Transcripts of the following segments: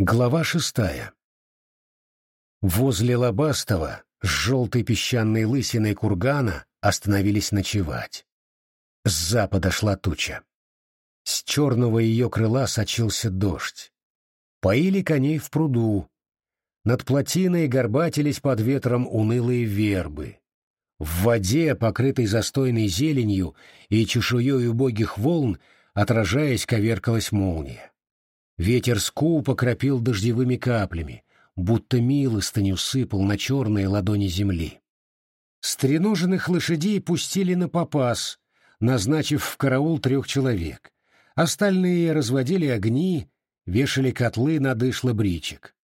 Глава шестая. Возле Лобастова с желтой песчаной лысиной кургана остановились ночевать. С запада шла туча. С черного ее крыла сочился дождь. Поили коней в пруду. Над плотиной горбатились под ветром унылые вербы. В воде, покрытой застойной зеленью и чешуей убогих волн, отражаясь, коверкалась молния. Ветер скупо кропил дождевыми каплями, будто милостыню сыпал на черные ладони земли. Стреноженных лошадей пустили на попас, назначив в караул трех человек. Остальные разводили огни, вешали котлы на дышло бричек.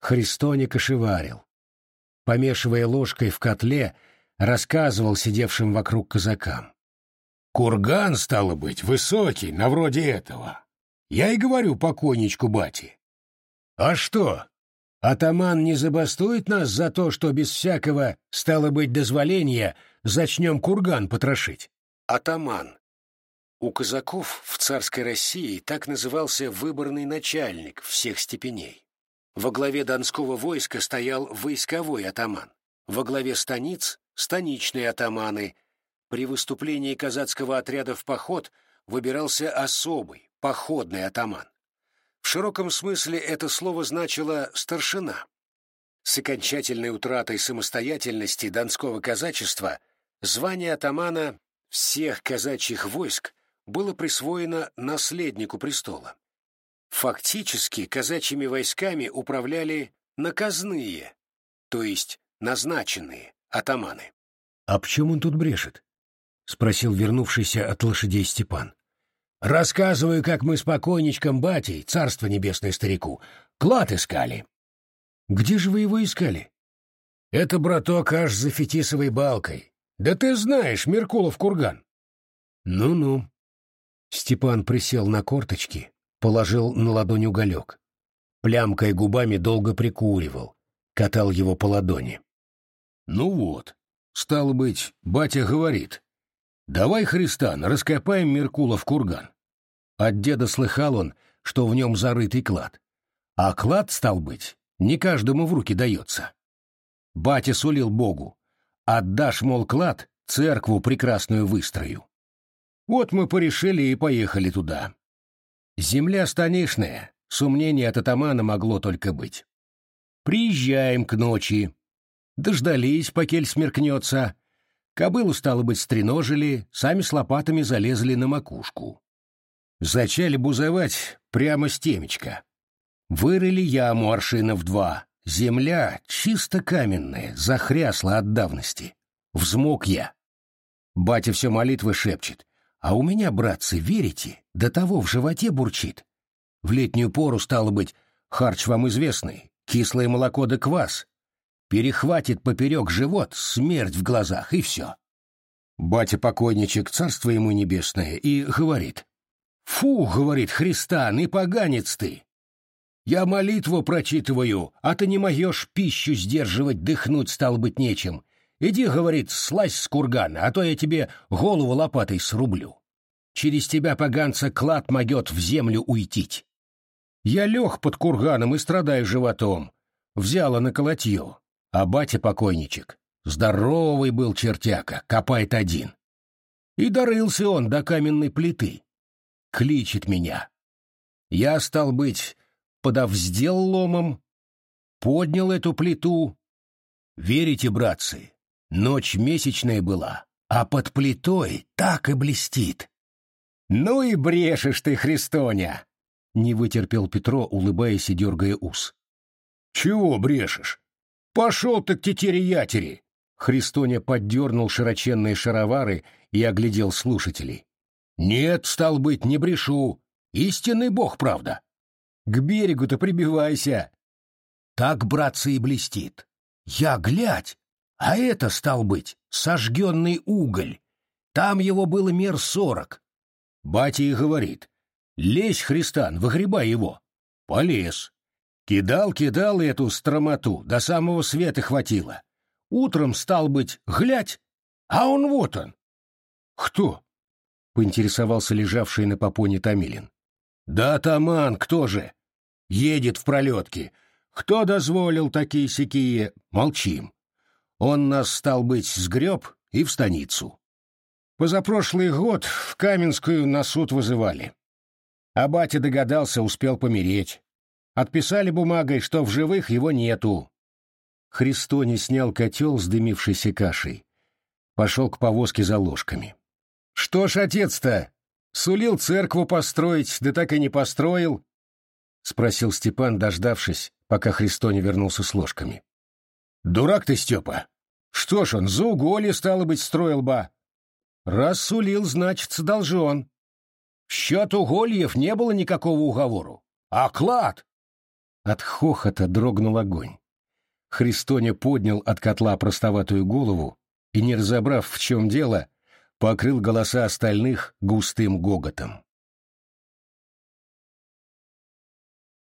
Христоня кошеварил. Помешивая ложкой в котле, рассказывал сидевшим вокруг казакам. «Курган, стало быть, высокий, на вроде этого. Я и говорю покойничку бати. А что, атаман не забастует нас за то, что без всякого, стало быть, дозволения, зачнем курган потрошить? Атаман. У казаков в царской России так назывался выборный начальник всех степеней. Во главе Донского войска стоял войсковой атаман, во главе станиц — станичные атаманы. При выступлении казацкого отряда в поход выбирался особый, походный атаман. В широком смысле это слово значило «старшина». С окончательной утратой самостоятельности донского казачества звание атамана всех казачьих войск было присвоено наследнику престола. Фактически казачьими войсками управляли наказные, то есть назначенные атаманы. — А почему он тут брешет? — спросил вернувшийся от лошадей Степан. Рассказываю, как мы с покойничком батей, царство небесное старику, клад искали. Где же вы его искали? Это, браток, аж за фетисовой балкой. Да ты знаешь, Меркулов курган. Ну-ну. Степан присел на корточки, положил на ладонь уголек. Плямкой губами долго прикуривал, катал его по ладони. Ну вот, стало быть, батя говорит. Давай, Христан, раскопаем Меркулов курган. От деда слыхал он, что в нем зарытый клад. А клад, стал быть, не каждому в руки дается. Батя сулил Богу. Отдашь, мол, клад, церкву прекрасную выстрою. Вот мы порешили и поехали туда. Земля станишная, сомнений от атамана могло только быть. Приезжаем к ночи. Дождались, покель смеркнется. Кобылу, стало быть, стреножили, сами с лопатами залезли на макушку. Зачали бузовать прямо с темечка. Вырыли яму аршинов два. Земля чисто каменная, захрясла от давности. Взмок я. Батя все молитвы шепчет. А у меня, братцы, верите, до того в животе бурчит. В летнюю пору, стало быть, харч вам известный, кислое молоко да квас. Перехватит поперек живот, смерть в глазах, и все. Батя-покойничек, царство ему небесное, и говорит. «Фу, — говорит Христан, — и поганец ты! Я молитву прочитываю, а ты не моешь пищу сдерживать, дыхнуть стал быть нечем. Иди, — говорит, — слазь с кургана, а то я тебе голову лопатой срублю. Через тебя, поганца, клад могет в землю уйтить. Я лег под курганом и страдаю животом. Взяла на колотье, а батя-покойничек. Здоровый был чертяка, копает один. И дорылся он до каменной плиты кличет меня. Я, стал быть, подовздел ломом, поднял эту плиту. Верите, братцы, ночь месячная была, а под плитой так и блестит. «Ну и брешешь ты, Христоня!» — не вытерпел Петро, улыбаясь и дергая ус. «Чего брешешь? Пошел ты к тетере-ятери!» Христоня поддернул широченные шаровары и оглядел слушателей. Нет, стал быть, не брешу. Истинный бог, правда. К берегу-то прибивайся. Так, братцы, и блестит. Я глядь, а это, стал быть, сожженный уголь. Там его было мер сорок. Батя и говорит, лезь, Христан, выгребай его. Полез. Кидал, кидал эту стромоту, до самого света хватило. Утром, стал быть, глядь, а он вот он. Кто? — поинтересовался лежавший на попоне Томилин. «Да, атаман, кто же? едет в пролетке. Кто дозволил такие-сякие? Молчим. Он нас, стал быть, сгреб и в станицу. Позапрошлый год в Каменскую на суд вызывали. А батя догадался, успел помереть. Отписали бумагой, что в живых его нету. Христони снял котел с дымившейся кашей. Пошел к повозке за ложками. — Что ж отец-то? Сулил церкву построить, да так и не построил? — спросил Степан, дождавшись, пока Христони вернулся с ложками. — Дурак ты, Степа! Что ж он, за уголье, стало быть, строил бы. Раз сулил, значит, должен. В счет угольев не было никакого уговору. А клад? От хохота дрогнул огонь. Христоня поднял от котла простоватую голову и, не разобрав, в чем дело, покрыл голоса остальных густым гоготом.